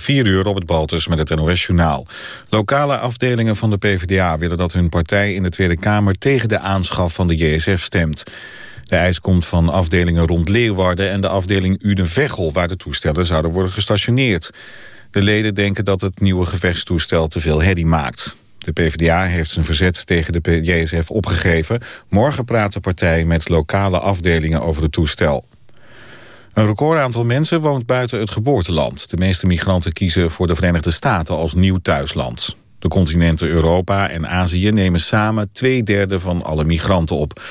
4 uur het Baltus met het NOS-journaal. Lokale afdelingen van de PvdA willen dat hun partij in de Tweede Kamer... tegen de aanschaf van de JSF stemt. De eis komt van afdelingen rond Leeuwarden en de afdeling Uden-Veghel... waar de toestellen zouden worden gestationeerd. De leden denken dat het nieuwe gevechtstoestel te veel herrie maakt. De PvdA heeft zijn verzet tegen de JSF opgegeven. Morgen praat de partij met lokale afdelingen over het toestel. Een recordaantal mensen woont buiten het geboorteland. De meeste migranten kiezen voor de Verenigde Staten als nieuw thuisland. De continenten Europa en Azië nemen samen twee derde van alle migranten op.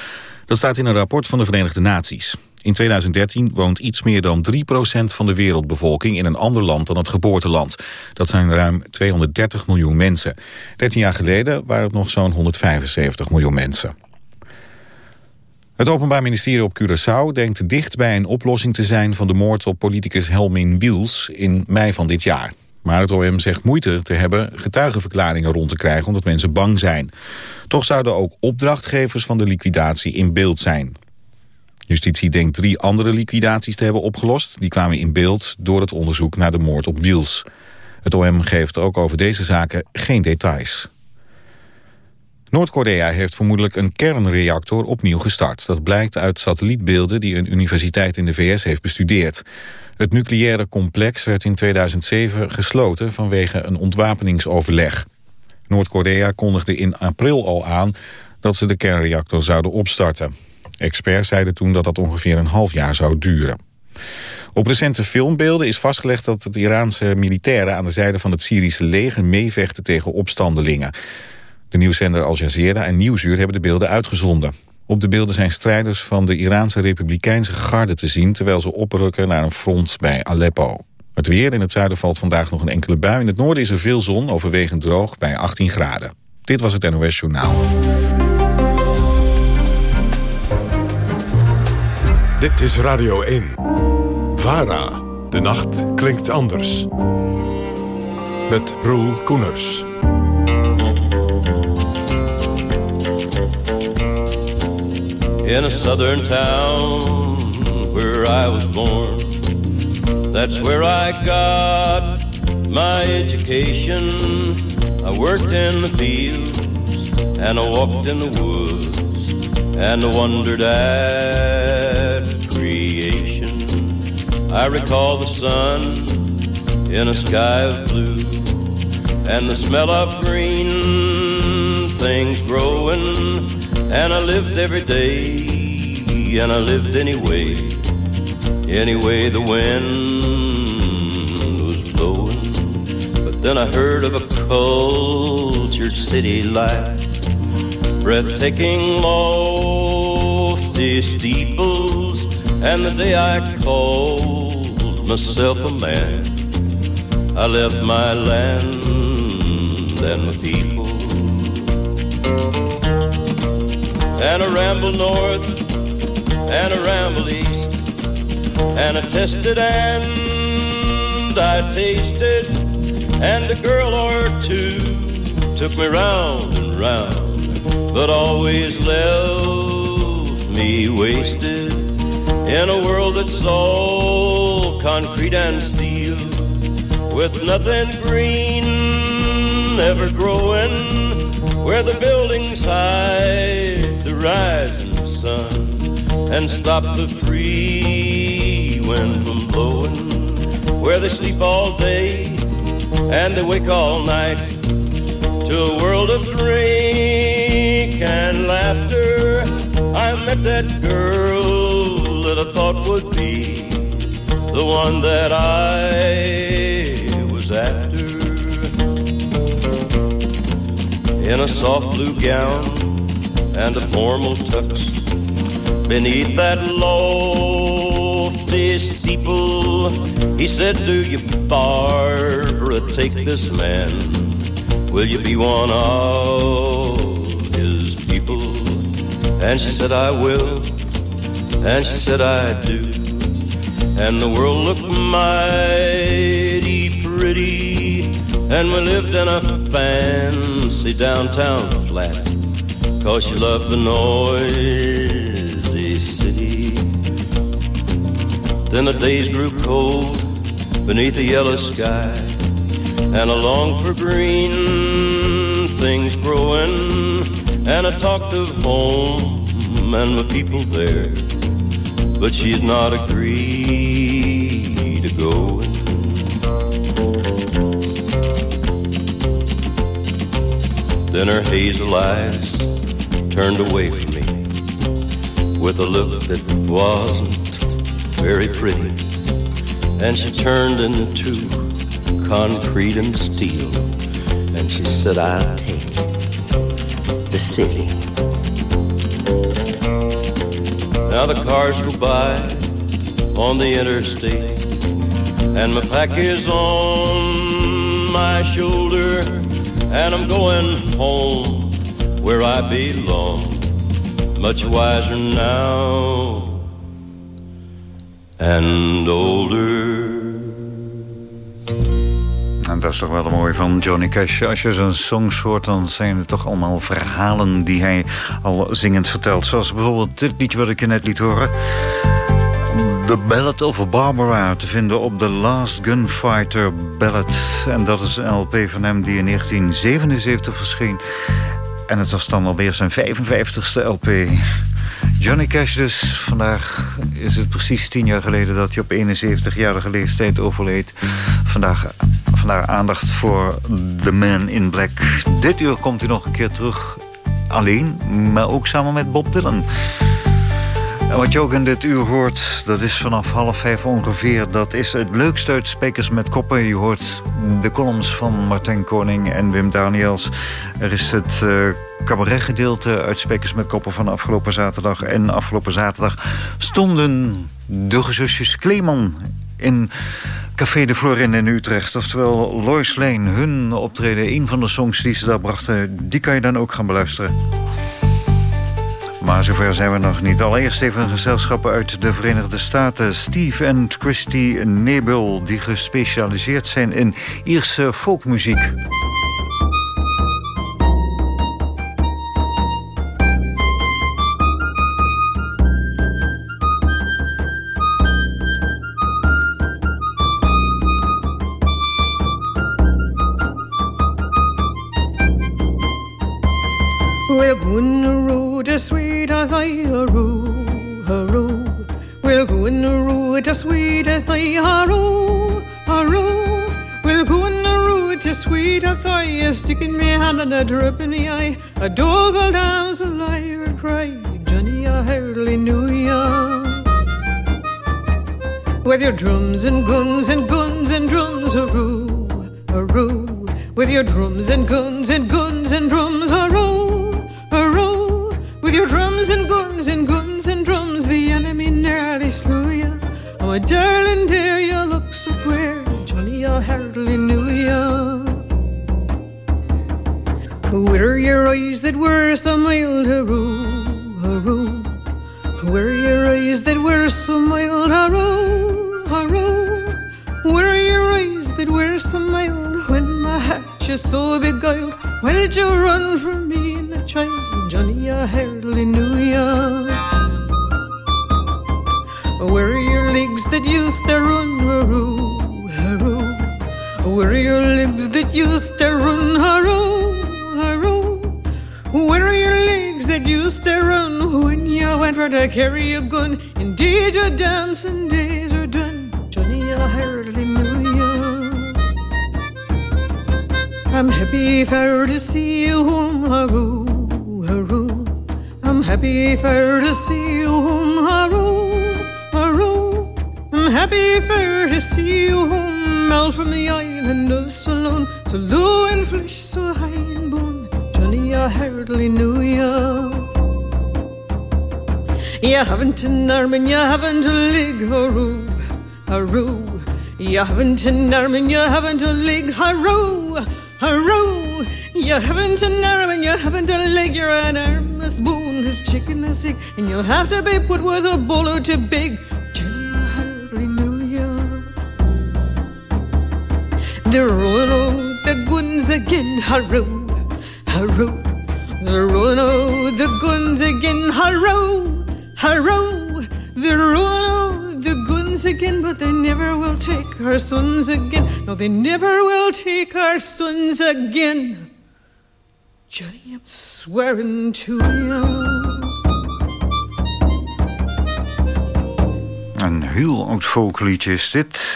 Dat staat in een rapport van de Verenigde Naties. In 2013 woont iets meer dan 3% van de wereldbevolking in een ander land dan het geboorteland. Dat zijn ruim 230 miljoen mensen. 13 jaar geleden waren het nog zo'n 175 miljoen mensen. Het Openbaar Ministerie op Curaçao denkt dicht bij een oplossing te zijn... van de moord op politicus Helmin Wiels in mei van dit jaar. Maar het OM zegt moeite te hebben getuigenverklaringen rond te krijgen... omdat mensen bang zijn. Toch zouden ook opdrachtgevers van de liquidatie in beeld zijn. Justitie denkt drie andere liquidaties te hebben opgelost. Die kwamen in beeld door het onderzoek naar de moord op Wiels. Het OM geeft ook over deze zaken geen details. Noord-Korea heeft vermoedelijk een kernreactor opnieuw gestart. Dat blijkt uit satellietbeelden die een universiteit in de VS heeft bestudeerd. Het nucleaire complex werd in 2007 gesloten vanwege een ontwapeningsoverleg. Noord-Korea kondigde in april al aan dat ze de kernreactor zouden opstarten. Experts zeiden toen dat dat ongeveer een half jaar zou duren. Op recente filmbeelden is vastgelegd dat het Iraanse militairen aan de zijde van het Syrische leger meevechten tegen opstandelingen. De nieuwszender Al Jazeera en Nieuwsuur hebben de beelden uitgezonden. Op de beelden zijn strijders van de Iraanse Republikeinse Garde te zien... terwijl ze oprukken naar een front bij Aleppo. Het weer in het zuiden valt vandaag nog een enkele bui. In het noorden is er veel zon, overwegend droog, bij 18 graden. Dit was het NOS Journaal. Dit is Radio 1. VARA. De nacht klinkt anders. Met Roel Koeners. In a southern town where I was born. That's where I got my education. I worked in the fields and I walked in the woods and I wondered at creation. I recall the sun in a sky of blue and the smell of green things growing and I lived every day, and I lived anyway, anyway the wind was blowing. But then I heard of a cultured city life, breathtaking lofty steeples, and the day I called myself a man, I left my land and my people and a ramble north and a ramble east and I tested and I tasted and a girl or two took me round and round but always left me wasted in a world that's all concrete and steel with nothing green ever growing where the buildings hide rising sun and stop the free wind from blowing, where they sleep all day and they wake all night to a world of drink and laughter. I met that girl that I thought would be the one that I was after. in a soft blue gown and a formal tux. Beneath that lofty steeple, he said, Do you, Barbara, take this man? Will you be one of his people? And she said, I will. And she said, I do. And the world looked mighty pretty and we lived in a fancy downtown flat. Cause she loved the noisy city. Then the days grew cold beneath the yellow sky. and I long for green things growing, and I talked of home and my people there, but she'd not agree to go. Then her hazel eyes turned away from me with a look that wasn't very pretty, and she turned into concrete and steel, and she said, I'll take the city. Now the cars go by on the interstate, and my pack is on my shoulder, and I'm going home where I belong, much wiser now and older. En dat is toch wel een mooi van Johnny Cash. Als je zo'n songs hoort, dan zijn het toch allemaal verhalen... die hij al zingend vertelt. Zoals bijvoorbeeld dit liedje wat ik je net liet horen. The Ballad of Barbara, te vinden op The Last Gunfighter Ballad. En dat is een LP van hem die in 1977 verscheen. En het was dan alweer zijn 55ste LP. Johnny Cash dus. Vandaag is het precies tien jaar geleden dat hij op 71-jarige leeftijd overleed. Vandaag, vandaag aandacht voor The Man in Black. Dit uur komt hij nog een keer terug. Alleen, maar ook samen met Bob Dylan. Wat je ook in dit uur hoort, dat is vanaf half vijf ongeveer... dat is het leukste uit Spekers met Koppen. Je hoort de columns van Martijn Koning en Wim Daniels. Er is het uh, cabaretgedeelte uit Spekers met Koppen van afgelopen zaterdag. En afgelopen zaterdag stonden de gezusjes Kleeman in Café de Florin in Utrecht. Oftewel Lois Lane, hun optreden. Een van de songs die ze daar brachten, die kan je dan ook gaan beluisteren. Maar zover zijn we nog niet. Allereerst even gezelschappen uit de Verenigde Staten. Steve en Christy Nebel, die gespecialiseerd zijn in Ierse folkmuziek. We're gonna road a thigh a roo, a roo. We'll go in the road to sweet a thigh a roo, a roo. We'll go in the road to sweet a thigh, a sticking me hand and a drop in the eye. A a dance a liar cry, Johnny a hardly knew ya. With your drums and guns and guns and drums a roo, a roo. With your drums and guns and guns and drums guns and guns and drums, the enemy nearly slew ya. Oh, darling dear, you look so queer, Johnny, I hardly knew ya. Where are your eyes that were so mild, haroo, haroo? Where are your eyes that were so mild, haroo, haroo? Where are your eyes that were so mild when my heart you so beguiled? Why did you run from me the child, I ya. Where are your legs that used to run, haroo, haroo? Where are your legs that used to run, haroo, haroo? Where are your legs that used to run when you went for to carry a gun? Indeed, your dancing days are done, Johnny. I ya. I'm happy for to see you home, haroo. Happy for to see you home, haroo, haroo. I'm happy for to see you home, out from the island of Ceylon, so low in flesh, so high in bone. Johnny, I hardly knew ya. You haven't an arm and you haven't a leg, haroo, haroo. You haven't an arm and you haven't a leg, haroo, haroo. You haven't an arm and you haven't a leg, you're an armless bone, cause chicken is sick, and you'll have to be put with a bullet to big. Johnny, I hardly knew ya. They're rolling out the guns again, haroo, haroo. They're rolling out the guns again, haroo, haroo. They're rolling out the guns again, but they never will take our sons again. No, they never will take our sons again. Johnny, I'm swearing to you. Een heel oud folkliedje is dit.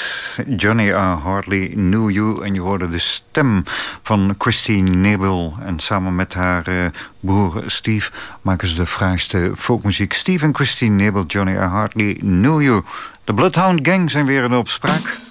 Johnny I Hardly Knew You. En je hoorde de stem van Christine Nebel. En samen met haar uh, broer Steve maken ze de fraaiste folkmuziek. Steve en Christine Nebel, Johnny I Hardly Knew You. De Bloodhound Gang zijn weer in opspraak.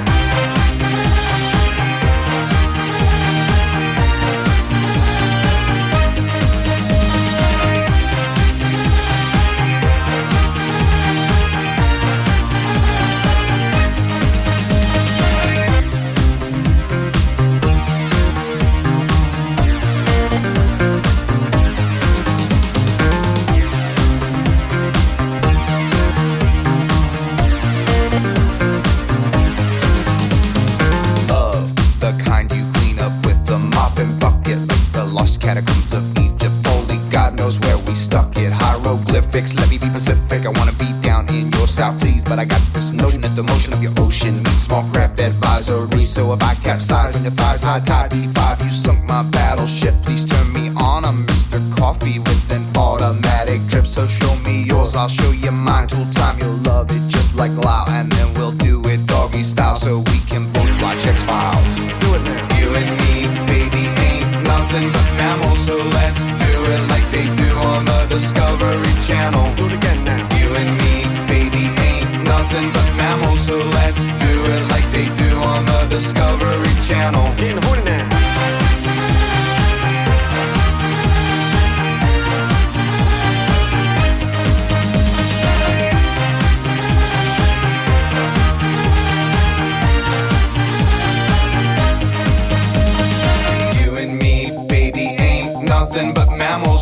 South Seas, but I got this notion that the motion of your ocean meets small craft advisory. So if I capsize on your thighs, high tide,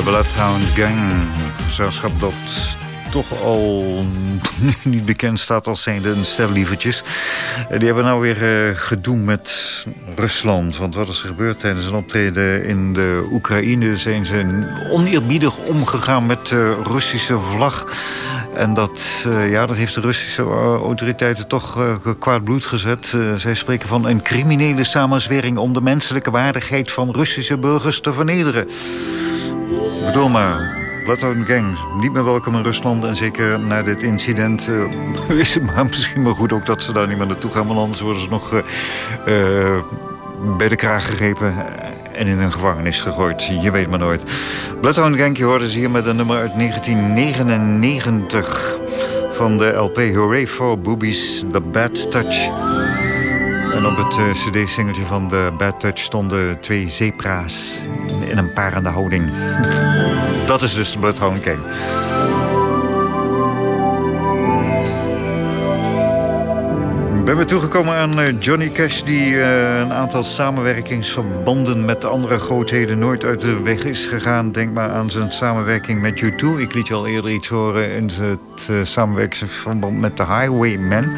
De Bloodhound Gang. Gezelschap dat toch al niet bekend staat als zijnde een stel lievertjes. Eh, die hebben nou weer uh, gedoe met Rusland. Want wat is er gebeurd tijdens een optreden in de Oekraïne... zijn ze oneerbiedig omgegaan met de Russische vlag... En dat, ja, dat heeft de Russische autoriteiten toch kwaad bloed gezet. Zij spreken van een criminele samenzwering... om de menselijke waardigheid van Russische burgers te vernederen. Bedoel maar, Bloodhound Gang, niet meer welkom in Rusland. En zeker na dit incident uh, is het maar misschien maar goed ook dat ze daar niet meer naartoe gaan. Want anders worden ze nog uh, uh, bij de kraag gegrepen en in een gevangenis gegooid. Je weet maar nooit. Bloodhound Gang, je hoorde ze hier met een nummer uit 1999 van de LP Hooray for Boobies, The Bad Touch. En op het cd-singeltje van The Bad Touch stonden twee zebra's in een parende houding. Dat is dus de Bloodhound Gang. We toegekomen aan eh, Johnny Cash... die uh, een aantal samenwerkingsverbanden met andere grootheden... nooit uit de weg is gegaan. Denk maar aan zijn samenwerking met U2. Ik liet je al eerder iets horen in het samenwerkingsverband met de Highwaymen.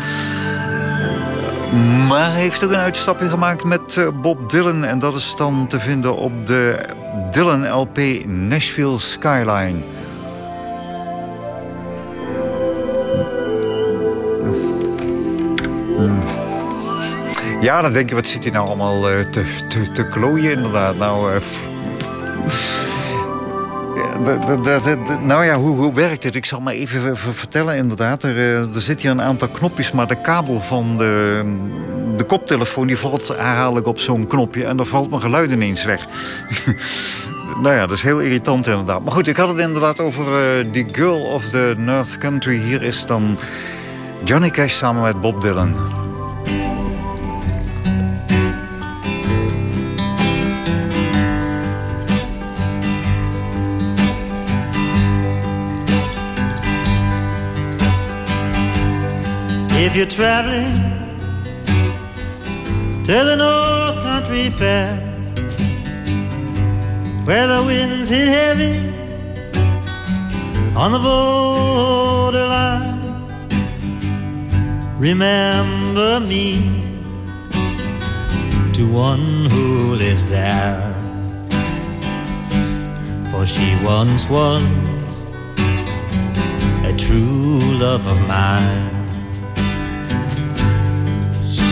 Maar hij heeft ook een uitstapje gemaakt met Bob Dylan. En dat is dan te vinden op de Dylan LP Nashville Skyline... Ja, dan denk je, wat zit hij nou allemaal uh, te, te, te klooien inderdaad. Nou, uh, nou ja, hoe, hoe werkt het? Ik zal maar even vertellen inderdaad. Er, uh, er zit hier een aantal knopjes, maar de kabel van de, de koptelefoon... die valt herhaaldelijk op zo'n knopje en dan valt mijn geluid ineens weg. nou ja, dat is heel irritant inderdaad. Maar goed, ik had het inderdaad over die Girl of the North Country. Hier is dan Johnny Cash samen met Bob Dylan. If you're traveling to the North Country Fair, where the winds hit heavy on the borderline, remember me to one who lives there. For she once was a true love of mine.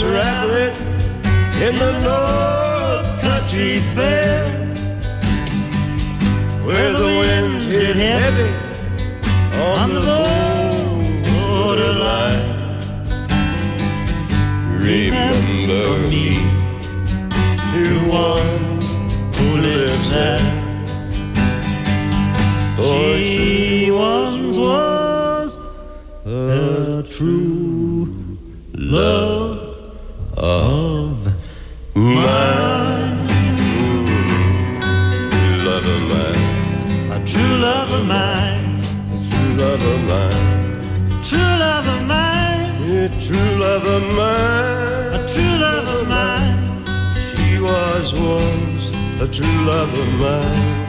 Traveling in the North Country Fair, where the winds hit heavy on the borderline. Remember me to one who lives there. For she once was a true love love of mine. A true love of mine. She was once a true love of mine.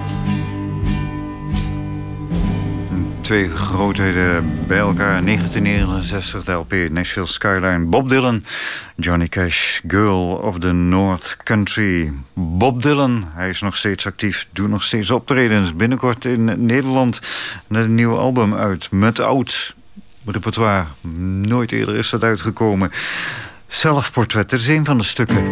Twee grootheden bij elkaar. 1969, de LP Nashville Skyline. Bob Dylan, Johnny Cash, Girl of the North Country. Bob Dylan, hij is nog steeds actief, doet nog steeds optredens. Binnenkort in Nederland net een nieuw album uit. Met oud repertoire. Nooit eerder is dat uitgekomen. Zelfportret, dat is een van de stukken.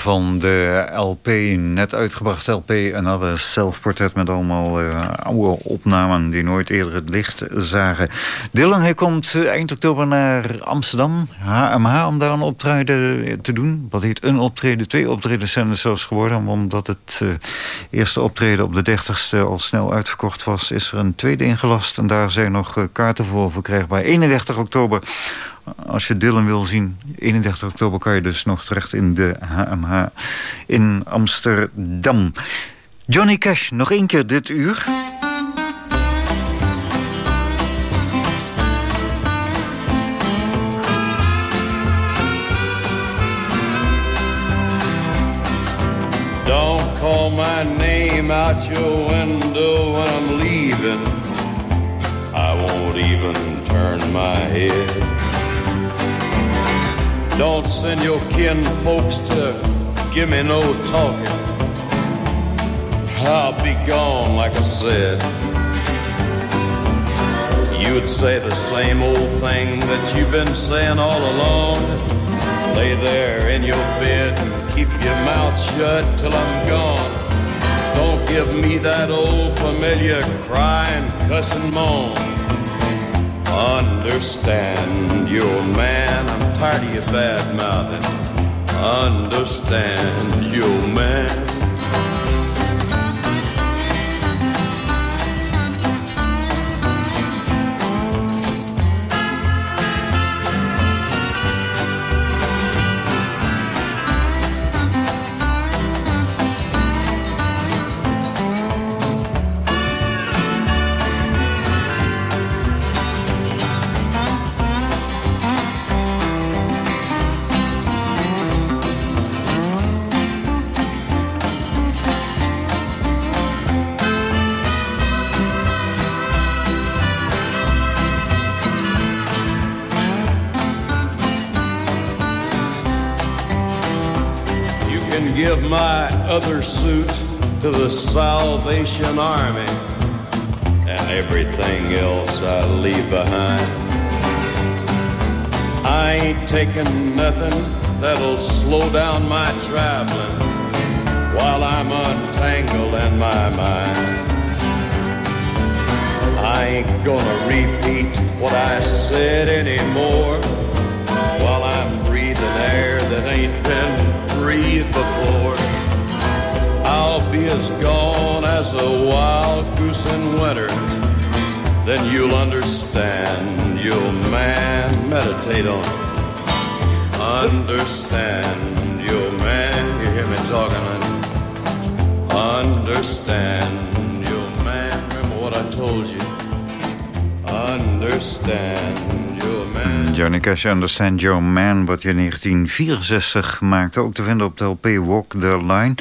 Van de LP, net uitgebracht LP... Another Self-Portret met allemaal uh, oude opnamen... die nooit eerder het licht zagen. Dylan hij komt eh, eind oktober naar Amsterdam, HMH... om daar een optreden te doen. Wat heet een optreden, twee optredens zijn er zelfs geworden... omdat het uh, eerste optreden op de 30ste al snel uitverkocht was... is er een tweede ingelast en daar zijn nog kaarten voor verkrijgbaar. 31 oktober als je Dylan wil zien, 31 oktober kan je dus nog terecht in de HMH in Amsterdam. Johnny Cash, nog één keer dit uur. Don't call my name out your window when I'm leaving. I won't even turn my head. Don't send your kin folks to give me no talking. I'll be gone, like I said. You'd say the same old thing that you've been saying all along. Lay there in your bed and keep your mouth shut till I'm gone. Don't give me that old familiar crying, cussing moan. Understand, you're a man, I'm tired of your bad mouthing. Understand, you're a man. Other suit to the Salvation Army and everything else I leave behind. I ain't taking nothing that'll slow down my traveling while I'm untangling my mind. I ain't gonna repeat what I said anymore while I'm breathing air that ain't been breathed before. As a wild goose in winter. Then you'll understand. You'll man meditate on it. Understand. You'll man. You hear me talking? Understand. You'll man. Remember what I told you. Understand. Johnny Cash, Understand Your Man, wat je in 1964 maakte. Ook te vinden op de LP Walk the Line.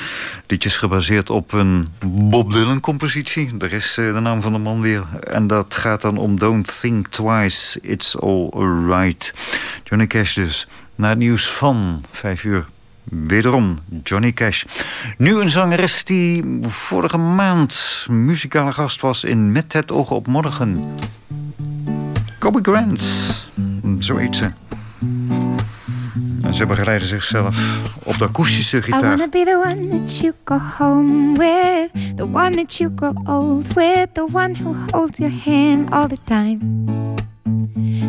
Liedjes gebaseerd op een Bob Dylan-compositie. Daar is eh, de naam van de man weer. En dat gaat dan om Don't Think Twice, It's All Right. Johnny Cash dus. Na het nieuws van 5 uur Wederom Johnny Cash. Nu een zangeres die vorige maand muzikale gast was in Met het oog op morgen. Kobe Grant. Zoiets. En ze begeleiden zichzelf op de akoestische gitaar. I wanna be the one that you go home with. The one that you grow old with. The one who holds your hand all the time.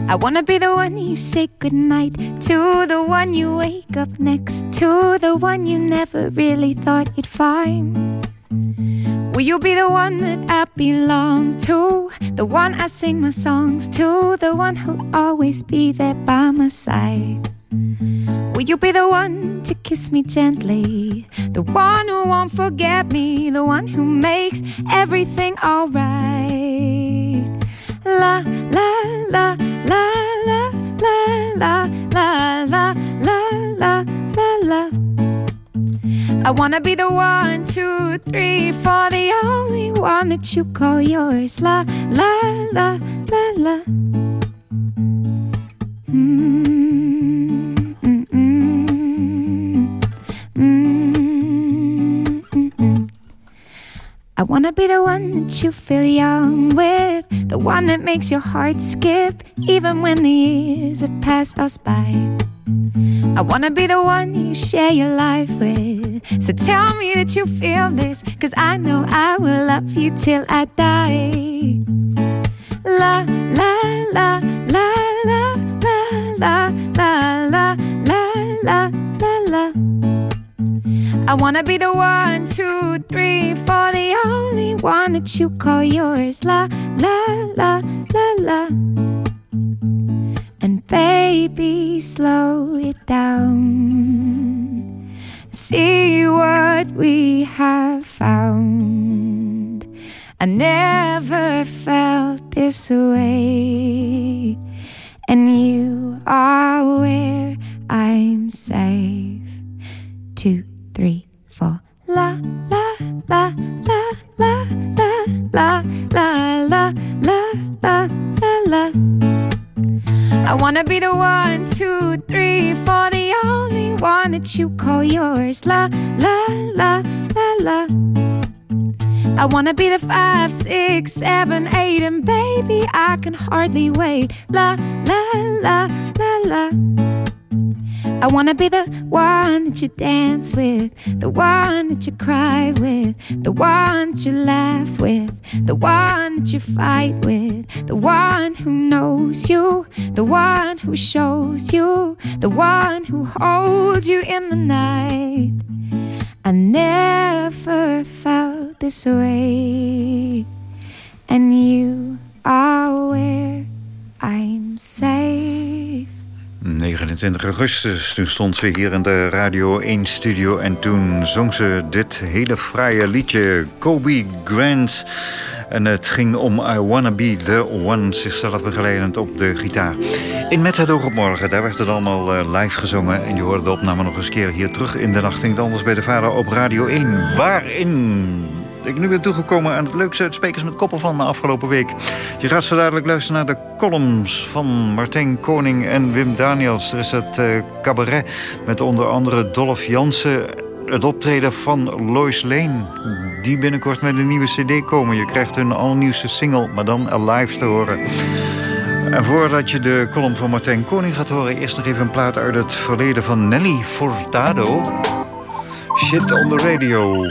I wanna be the one you say goodnight to, the one you wake up next to, the one you never really thought you'd find. Will you be the one that I belong to? The one I sing my songs to? The one who'll always be there by my side? Will you be the one to kiss me gently? The one who won't forget me? The one who makes everything alright? La la la la la la la I wanna be the one, two, three, four, the only one that you call yours. La, la, la, la, la. I wanna be the one that you feel young with, the one that makes your heart skip, even when the years have passed us by. I wanna be the one you share your life with. So tell me that you feel this, cause I know I will love you till I die. La la la la la la la la la la la la. I wanna be the one, two, three, four, the only one that you call yours. La la la la la. And baby, slow it down. See what we have found. I never felt this way. And you are where I'm safe. Two, three, four. La, la, la, la, la, la, la, la, la, la, la, la. I wanna be the one, two, three, four, the only one that you call yours. La, la, la, la, la. I wanna be the five, six, seven, eight, and baby, I can hardly wait. La, la, la, la, la. I wanna be the one that you dance with, the one that you cry with, the one that you laugh with, the one that you fight with, the one who knows you, the one who shows you, the one who holds you in the night. I never felt this way, and you are where I'm safe. 29 augustus, toen stond ze hier in de Radio 1 studio... en toen zong ze dit hele fraaie liedje, Kobe Grant... En het ging om I Wanna Be The One, zichzelf begeleidend op de gitaar. In Met het oog op morgen, daar werd het allemaal uh, live gezongen. En je hoorde de opname nog eens keer hier terug in de nacht. Anders bij de vader op Radio 1. Waarin ik nu weer toegekomen aan het leukste uitsprekers met koppen van de afgelopen week. Je gaat zo dadelijk luisteren naar de columns van Martijn Koning en Wim Daniels. Er is het uh, cabaret met onder andere Dolph Jansen het optreden van Lois Lane. Die binnenkort met een nieuwe cd komen. Je krijgt hun allernieuwste single, maar dan alive te horen. En voordat je de column van Martijn Koning gaat horen... eerst nog even een plaat uit het verleden van Nelly Furtado. Shit on the radio.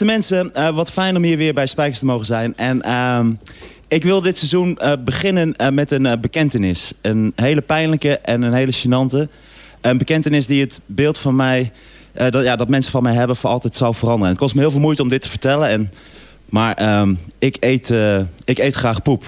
Beste mensen, uh, wat fijn om hier weer bij Spijkers te mogen zijn. En uh, ik wil dit seizoen uh, beginnen met een bekentenis. Een hele pijnlijke en een hele gênante. Een bekentenis die het beeld van mij... dat, ja, dat mensen van mij hebben voor altijd zal veranderen. En het kost me heel veel moeite om dit te vertellen. En, maar ehm, ik, eet, ik eet graag poep.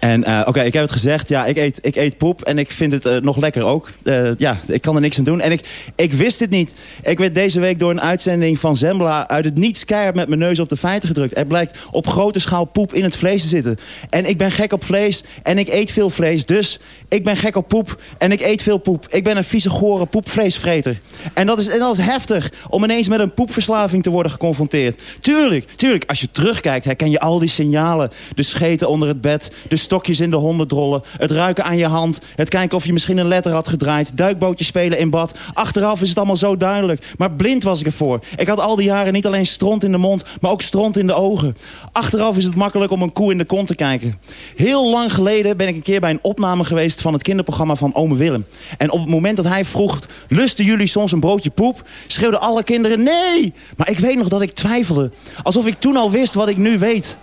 En uh, oké, ik heb het gezegd. Ja, ik eet, ik eet poep en ik vind het uh, nog lekker ook. Uh, ja, ik kan er niks aan doen. En ik, ik wist het niet. Ik werd deze week door een uitzending van Zembla... uit het niets keihard met mijn neus op de feiten gedrukt. Er blijkt op grote schaal poep in het vlees te zitten. En ik ben gek op vlees en ik eet veel vlees. Dus ik ben gek op poep en ik eet veel poep. Ik ben een vieze, gore poepvleesvreter. En dat, is, en dat is heftig om ineens met een poepverslaving te worden geconfronteerd. Tuurlijk, tuurlijk. Als je terugkijkt herken je al die signalen. De scheten onder het bed, de stokjes in de hondendrollen... het ruiken aan je hand, het kijken of je misschien een letter had gedraaid... duikbootjes spelen in bad. Achteraf is het allemaal zo duidelijk. Maar blind was ik ervoor. Ik had al die jaren niet alleen stront in de mond, maar ook stront in de ogen. Achteraf is het makkelijk om een koe in de kont te kijken. Heel lang geleden ben ik een keer bij een opname geweest... van het kinderprogramma van Ome Willem. En op het moment dat hij vroeg... lusten jullie soms een broodje poep? Schreeuwden alle kinderen nee! Maar ik weet nog dat ik twijfelde. Alsof ik toen al wist wat ik nu weet.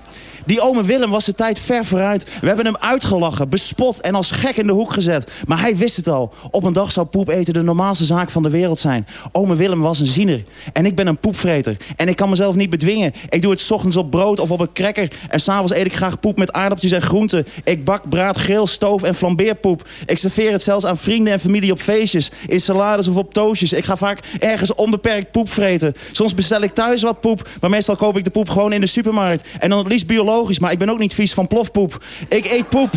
Die ome Willem was de tijd ver vooruit. We hebben hem uitgelachen, bespot en als gek in de hoek gezet. Maar hij wist het al. Op een dag zou poep eten de normaalste zaak van de wereld zijn. Ome Willem was een ziener. En ik ben een poepvreter. En ik kan mezelf niet bedwingen. Ik doe het s ochtends op brood of op een cracker. En s'avonds eet ik graag poep met aardappeltjes en groenten. Ik bak, braad, geel, stoof en flambeerpoep. Ik serveer het zelfs aan vrienden en familie op feestjes. In salades of op toastjes. Ik ga vaak ergens onbeperkt poep vreten. Soms bestel ik thuis wat poep. Maar meestal koop ik de poep gewoon in de supermarkt. En dan het liefst biologisch maar ik ben ook niet vies van plofpoep. Ik eet poep.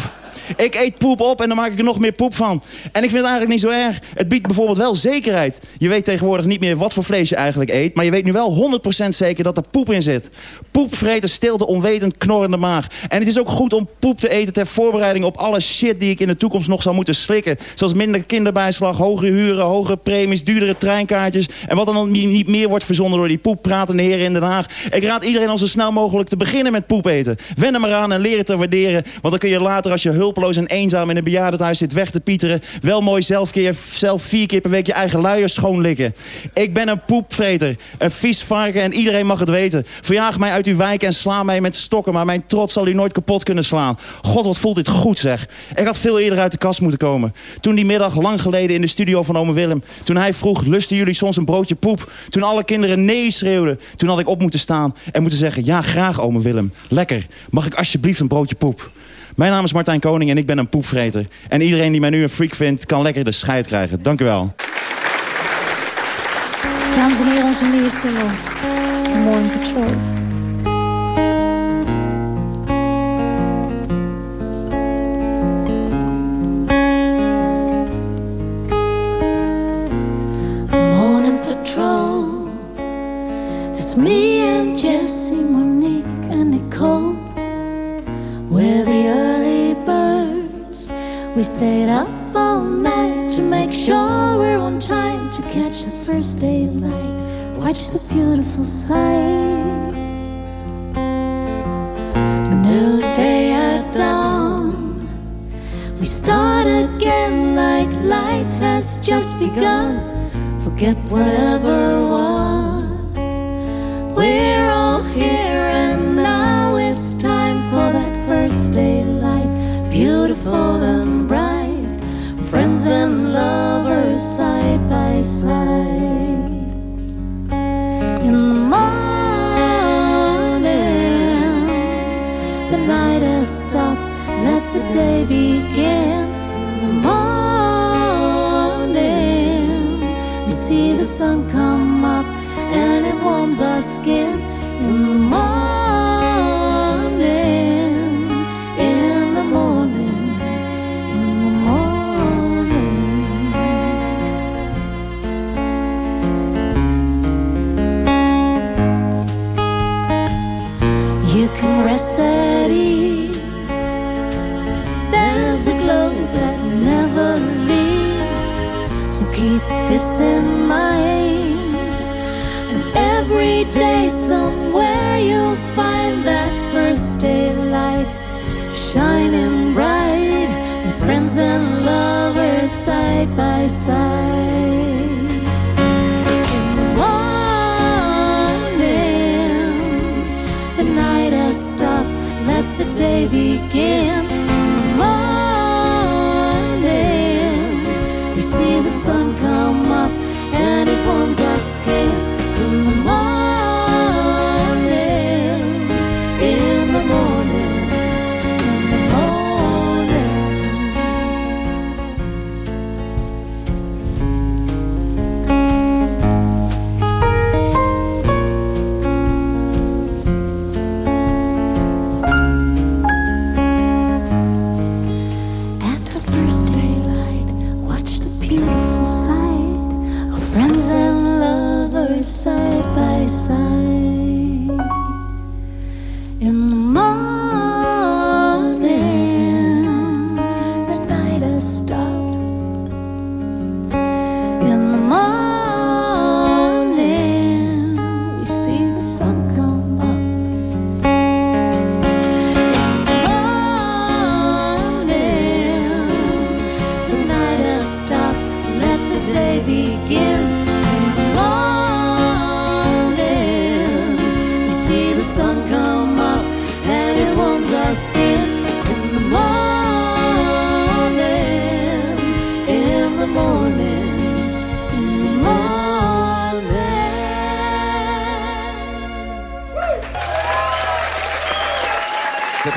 Ik eet poep op en dan maak ik er nog meer poep van. En ik vind het eigenlijk niet zo erg. Het biedt bijvoorbeeld wel zekerheid. Je weet tegenwoordig niet meer wat voor vlees je eigenlijk eet... maar je weet nu wel 100% zeker dat er poep in zit. Poep vreten stilt de onwetend knorrende maag. En het is ook goed om poep te eten ter voorbereiding op alle shit... die ik in de toekomst nog zal moeten slikken. Zoals minder kinderbijslag, hogere huren, hogere premies... duurdere treinkaartjes en wat dan niet meer wordt verzonnen... door die poeppratende heren in Den Haag. Ik raad iedereen al zo snel mogelijk te beginnen met poep eten. Wen er maar aan en leer het te waarderen. Want dan kun je later als je hulpeloos en eenzaam in een bejaardenhuis zit weg te pieteren... wel mooi zelf, keer, zelf vier keer per week je eigen luiers schoonlikken. Ik ben een poepvreter, een vies varken en iedereen mag het weten. Verjaag mij uit uw wijk en sla mij met stokken... maar mijn trots zal u nooit kapot kunnen slaan. God, wat voelt dit goed, zeg. Ik had veel eerder uit de kast moeten komen. Toen die middag lang geleden in de studio van ome Willem... toen hij vroeg, lusten jullie soms een broodje poep? Toen alle kinderen nee schreeuwden. Toen had ik op moeten staan en moeten zeggen... ja, graag, ome Willem. Lekker. Mag ik alsjeblieft een broodje poep? Mijn naam is Martijn Koning en ik ben een poepvreter. En iedereen die mij nu een freak vindt, kan lekker de scheid krijgen. Dank u wel. Dames en heren, onze nieuwe single. Morning Patrol. Morning Patrol. That's me and Jesse. We're the early birds. We stayed up all night to make sure we're on time to catch the first daylight. Watch the beautiful sight. New day at dawn. We start again like life has just begun. Forget whatever was. We're all here and now it's time for that daylight, beautiful and bright, friends and lovers side by side. In the morning, the night has stopped, let the day begin. In the morning, we see the sun come up and it warms our skin. In the morning,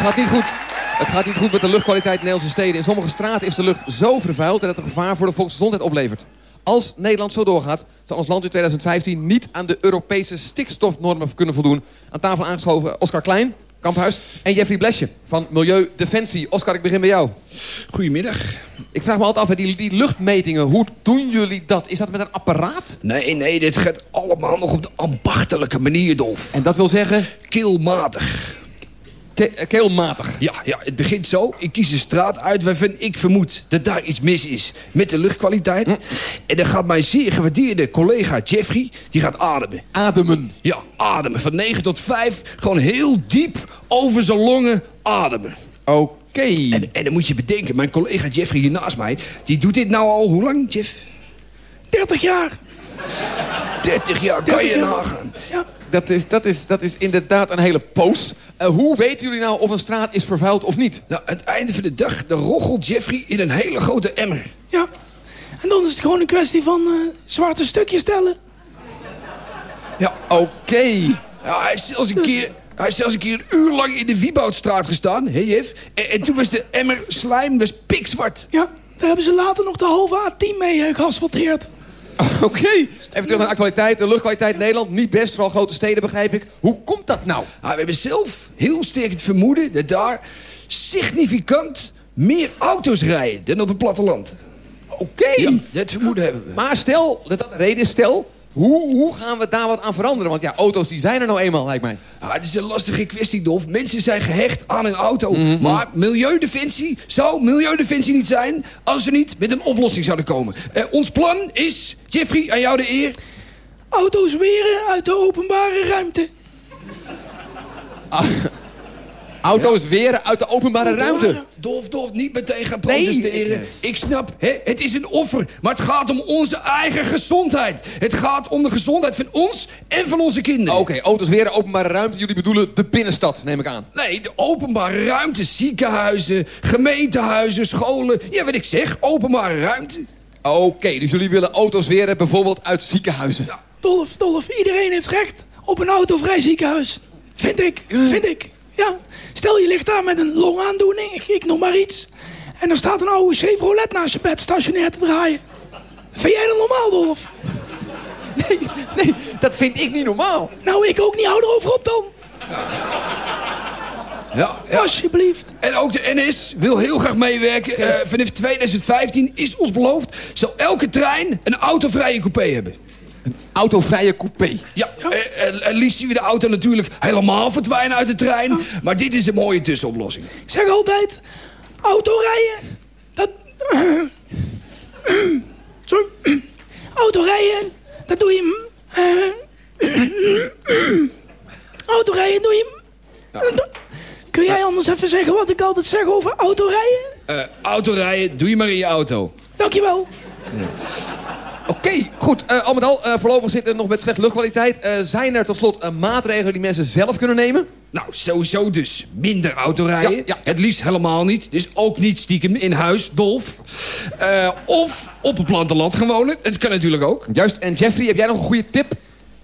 gaat niet goed. Het gaat niet goed met de luchtkwaliteit in Nederlandse steden. In sommige straten is de lucht zo vervuild dat het een gevaar voor de volksgezondheid oplevert. Als Nederland zo doorgaat, zal ons land in 2015 niet aan de Europese stikstofnormen kunnen voldoen. Aan tafel aangeschoven Oscar Klein, Kamphuis, en Jeffrey Blesje van Milieudefensie. Oscar, ik begin bij jou. Goedemiddag. Ik vraag me altijd af, die, die luchtmetingen, hoe doen jullie dat? Is dat met een apparaat? Nee, nee, dit gaat allemaal nog op de ambachtelijke manier, Dolf. En dat wil zeggen? Keelmatig. Eh, keelmatig? Ja, ja, het begint zo. Ik kies een straat uit waarvan ik vermoed dat daar iets mis is met de luchtkwaliteit. Hm. En dan gaat mijn zeer gewaardeerde collega Jeffrey, die gaat ademen. Ademen? Ja, ademen. Van 9 tot 5, gewoon heel diep over zijn longen ademen. Oké. En, en dan moet je bedenken, mijn collega Jeffrey hier naast mij... die doet dit nou al, hoe lang, Jeff? 30 jaar. 30 jaar, kan 30 je nagaan. Ja. Dat is, dat, is, dat is inderdaad een hele poos. Eh, hoe weten jullie nou of een straat is vervuild of niet? Nou, aan het einde van de dag, dan roggelt Jeffrey in een hele grote emmer. Ja. En dan is het gewoon een kwestie van eh, zwarte stukjes tellen. Ja, oké. Ja, hij is zelfs een keer... Hij is zelfs een keer een uur lang in de Wieboudstraat gestaan, hè Jeff? En, en toen was de emmer slijm was pikzwart. Ja, daar hebben ze later nog de halve A10 mee geasfalteerd. Oké. Even terug naar de actualiteit. De luchtkwaliteit in Nederland niet best, vooral grote steden begrijp ik. Hoe komt dat nou? Ah, we hebben zelf heel sterk het vermoeden dat daar significant meer auto's rijden dan op het platteland. Oké. Ja, dat vermoeden hebben we. Maar stel, dat dat de reden is, stel... Hoe, hoe gaan we daar wat aan veranderen? Want ja, auto's die zijn er nou eenmaal, lijkt mij. Ah, het is een lastige kwestie, Dolf. Mensen zijn gehecht aan een auto. Mhm. Maar Milieudefensie zou Milieudefensie niet zijn... als ze niet met een oplossing zouden komen. Eh, ons plan is, Jeffrey, aan jou de eer... Auto's weren uit de openbare ruimte. Auto's weren uit de openbare ruimte. Dolf, Dolf, niet meteen gaan Nee, protesteren. ik- ik, snap, hè, het is een offer. Maar het gaat om onze eigen gezondheid. Het gaat om de gezondheid van ons en van onze kinderen. Oké, auto's weren openbare ruimte. Jullie bedoelen de binnenstad, neem ik aan. Nee, de openbare ruimte, ziekenhuizen, gemeentehuizen, scholen. Ja, wat ik zeg, openbare ruimte. Oké, dus jullie willen auto's weren bijvoorbeeld uit ziekenhuizen. Dolf, Dolf, iedereen heeft recht op een autovrij ziekenhuis. Vind ik, vind ik. Ja, stel je ligt daar met een longaandoening, ik, ik noem maar iets. En er staat een oude Chevrolet naast je bed stationair te draaien. Vind jij dat normaal, Dolf? Nee, nee, dat vind ik niet normaal. Nou, ik ook niet. Hou erover op dan. Ja, ja. Alsjeblieft. En ook de NS wil heel graag meewerken. Eh, vanaf 2015 is ons beloofd... zal elke trein een autovrije coupé hebben. Autovrije coupé. Ja, en, en liefst zien we de auto natuurlijk helemaal verdwijnen uit de trein. Maar dit is een mooie tussenoplossing. Ik zeg altijd, autorijden, dat... Sorry. Autorijden, dat doe je... Autorijden doe je... Kun jij anders even zeggen wat ik altijd zeg over autorijden? Eh autorijden, doe je maar in je auto. Dankjewel. Oké, Oké, goed. Uh, al met al, uh, voorlopig zitten we nog met slechte luchtkwaliteit. Uh, zijn er tot slot maatregelen die mensen zelf kunnen nemen? Nou, sowieso dus minder autorijden. Ja, ja. Het liefst helemaal niet. Dus ook niet stiekem in huis, dolf. of op het platteland gaan wonen. Het kan natuurlijk ook. Juist. En Jeffrey, heb jij nog een goede tip?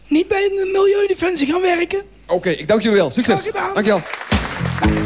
Niet bij een milieudefensie gaan werken. Oké, ik dank jullie wel. Succes. Dank je Thank you.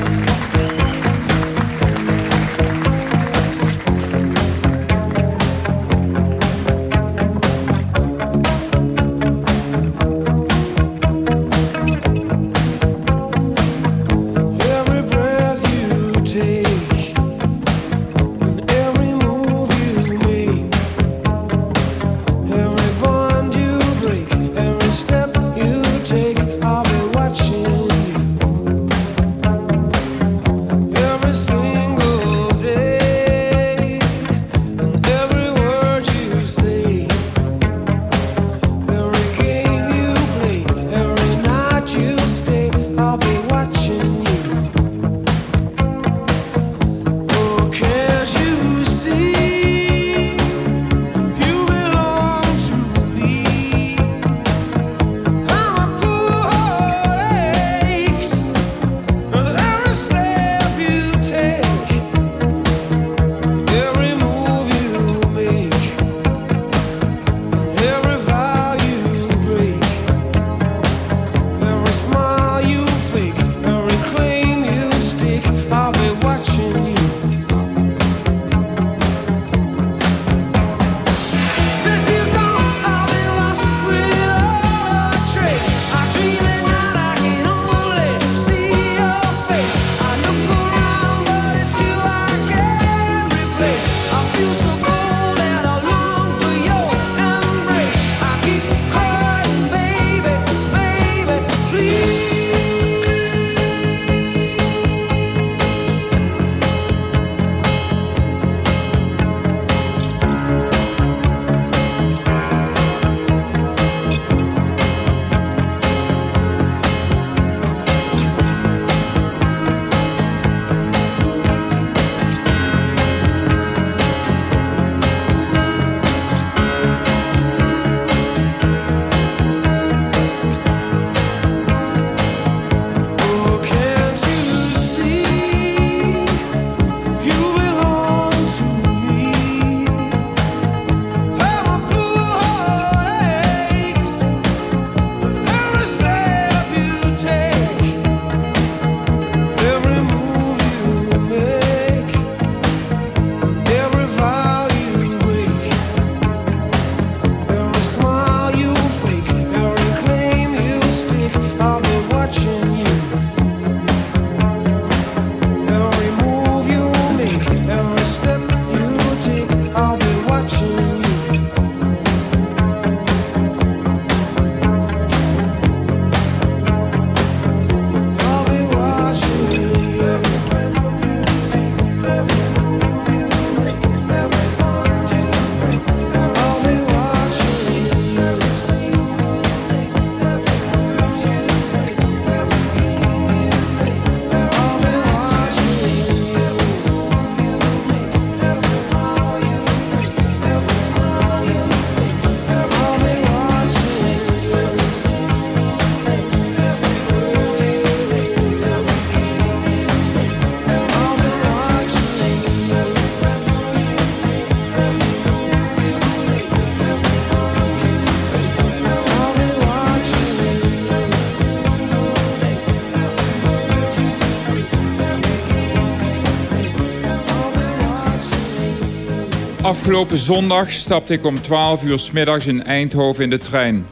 Afgelopen zondag stapte ik om 12 uur middags in Eindhoven in de trein.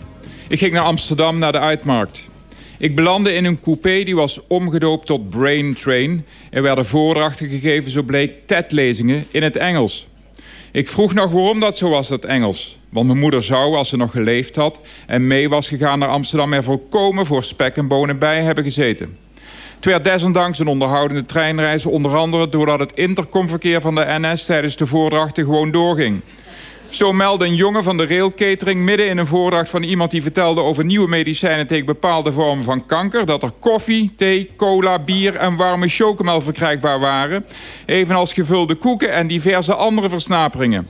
Ik ging naar Amsterdam naar de uitmarkt. Ik belandde in een coupé die was omgedoopt tot Brain Train. Er werden voordrachten gegeven, zo bleek TED-lezingen in het Engels. Ik vroeg nog waarom dat zo was, dat Engels. Want mijn moeder zou, als ze nog geleefd had... en mee was gegaan naar Amsterdam... er volkomen voor spek en bonen bij hebben gezeten. Het desondanks een onderhoudende treinreis... onder andere doordat het intercomverkeer van de NS... tijdens de voordrachten gewoon doorging. Zo meldde een jongen van de railcatering midden in een voordracht van iemand die vertelde over nieuwe medicijnen tegen bepaalde vormen van kanker, dat er koffie, thee, cola, bier en warme chocomel verkrijgbaar waren, evenals gevulde koeken en diverse andere versnaperingen.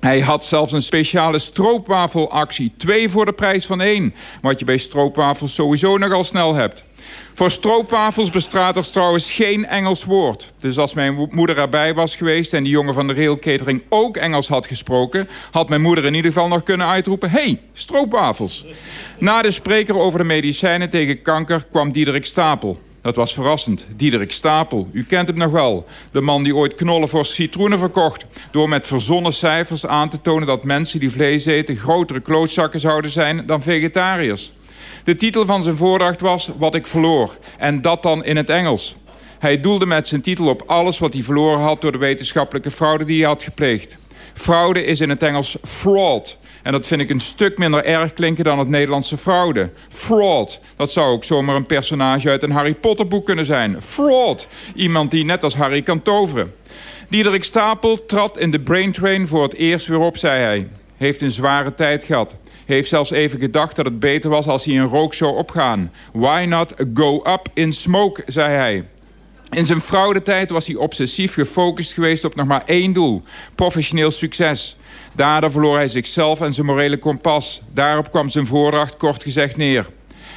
Hij had zelfs een speciale stroopwafelactie. Twee voor de prijs van één. Wat je bij stroopwafels sowieso nogal snel hebt. Voor stroopwafels bestaat er trouwens geen Engels woord. Dus als mijn moeder erbij was geweest... en die jongen van de rail catering ook Engels had gesproken... had mijn moeder in ieder geval nog kunnen uitroepen... hey, stroopwafels. Na de spreker over de medicijnen tegen kanker kwam Diederik Stapel. Dat was verrassend. Diederik Stapel, u kent hem nog wel. De man die ooit knollen voor citroenen verkocht. Door met verzonnen cijfers aan te tonen dat mensen die vlees eten... grotere klootzakken zouden zijn dan vegetariërs. De titel van zijn voordracht was Wat ik verloor. En dat dan in het Engels. Hij doelde met zijn titel op alles wat hij verloren had... door de wetenschappelijke fraude die hij had gepleegd. Fraude is in het Engels fraud. En dat vind ik een stuk minder erg klinken dan het Nederlandse fraude. Fraud. Dat zou ook zomaar een personage uit een Harry Potter boek kunnen zijn. Fraud. Iemand die net als Harry kan toveren. Diederik Stapel trad in de Brain Train voor het eerst weer op, zei hij. Heeft een zware tijd gehad. Heeft zelfs even gedacht dat het beter was als hij een rook zou opgaan. Why not go up in smoke, zei hij. In zijn fraudetijd was hij obsessief gefocust geweest op nog maar één doel. Professioneel succes. Daardoor verloor hij zichzelf en zijn morele kompas. Daarop kwam zijn voordracht kort gezegd neer.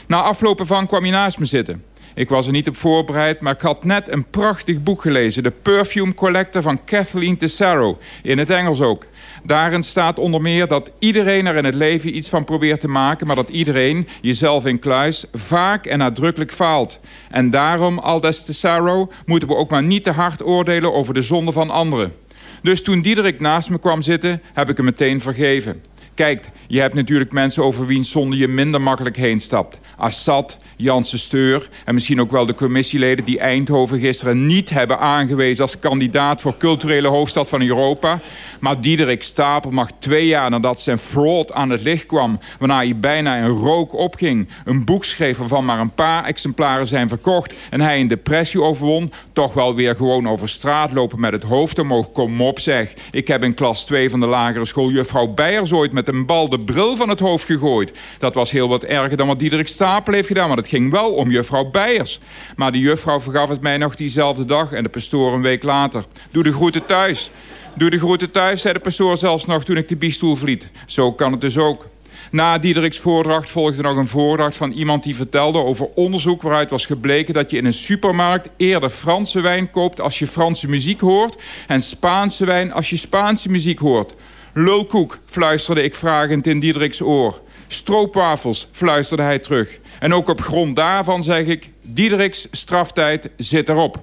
Na aflopen van kwam hij naast me zitten. Ik was er niet op voorbereid, maar ik had net een prachtig boek gelezen. De Perfume Collector van Kathleen Tesaro. In het Engels ook. Daarin staat onder meer dat iedereen er in het leven iets van probeert te maken... maar dat iedereen, jezelf in kluis, vaak en nadrukkelijk faalt. En daarom, Aldes Tesaro, moeten we ook maar niet te hard oordelen over de zonde van anderen. Dus toen Diederik naast me kwam zitten, heb ik hem meteen vergeven. Kijk, je hebt natuurlijk mensen over wiens zonde je minder makkelijk heen stapt. Assad, Janssen Steur en misschien ook wel de commissieleden... die Eindhoven gisteren niet hebben aangewezen als kandidaat... voor culturele hoofdstad van Europa. Maar Diederik Stapel mag twee jaar nadat zijn fraud aan het licht kwam... waarna hij bijna in rook opging... een boek schreef waarvan maar een paar exemplaren zijn verkocht... en hij een depressie overwon... toch wel weer gewoon over straat lopen met het hoofd omhoog. Kom op zeg. Ik heb in klas 2 van de lagere school juffrouw Beijers ooit met een bal de bril van het hoofd gegooid. Dat was heel wat erger dan wat Diederik Stapel heeft gedaan... Maar het ging wel om juffrouw Beijers. Maar de juffrouw vergaf het mij nog diezelfde dag en de pastoor een week later. Doe de groeten thuis. Doe de groeten thuis, zei de pastoor zelfs nog toen ik de biestoel verliet. Zo kan het dus ook. Na Diederiks voordracht volgde nog een voordracht van iemand die vertelde over onderzoek waaruit was gebleken dat je in een supermarkt eerder Franse wijn koopt als je Franse muziek hoort en Spaanse wijn als je Spaanse muziek hoort. Lulkoek, fluisterde ik vragend in Diederiks oor. Stroopwafels, fluisterde hij terug. En ook op grond daarvan zeg ik, Diederiks straftijd zit erop.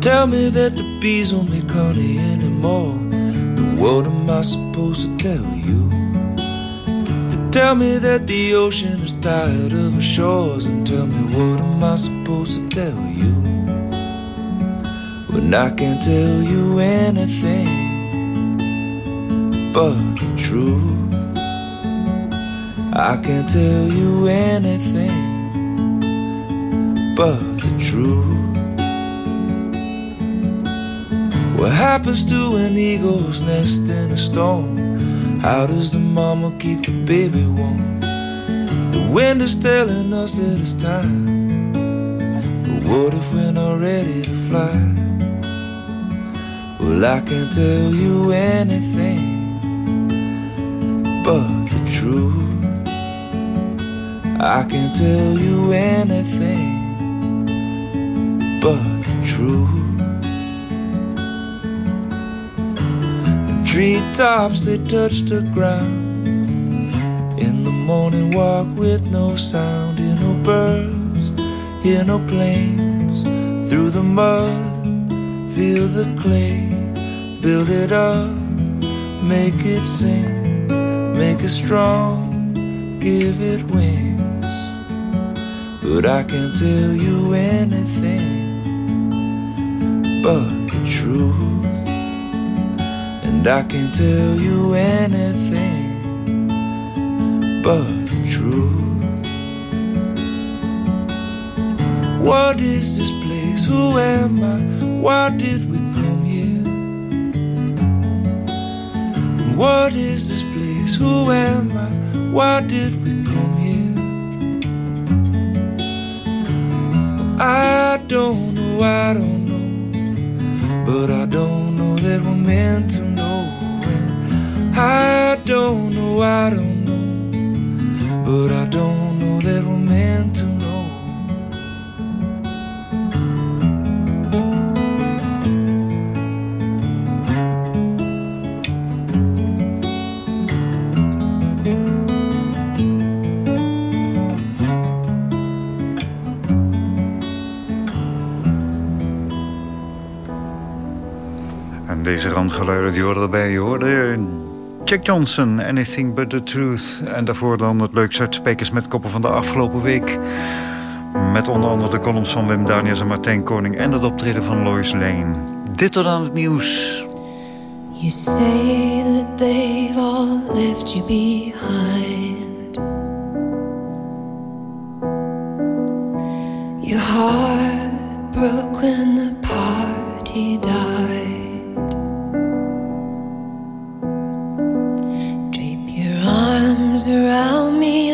Tell me that the bees won't make honey anymore. Then what am I supposed to tell you? Tell me that the ocean is tired of the shores. And tell me what am I supposed to tell you? When I can't tell you anything but the truth. I can't tell you anything but the truth. What happens to an eagle's nest in a storm? How does the mama keep the baby warm? The wind is telling us that it's time. But what if we're not ready to fly? Well, I can't tell you anything but the truth. I can't tell you anything but the truth. Treetops, they touch the ground. In the morning walk with no sound. Hear no birds, hear no planes. Through the mud, feel the clay. Build it up, make it sing. Make it strong, give it wings. But I can't tell you anything but the truth. And I can tell you anything but the truth. What is this place? Who am I? Why did we come here? What is this place? Who am I? Why did we come here? I don't know, I don't know, but I don't know that we're meant to. I don't know, I don't know, but I don't know that we're meant to deze randgeluiden die horen erbij. Je hoorde Jack Johnson, Anything But The Truth. En daarvoor dan het leukste uit Spekers met koppen van de afgelopen week. Met onder andere de columns van Wim Daniels en Martijn Koning... en het optreden van Lois Lane. Dit tot aan het nieuws. You say that they've all left you behind Your heart arms around me.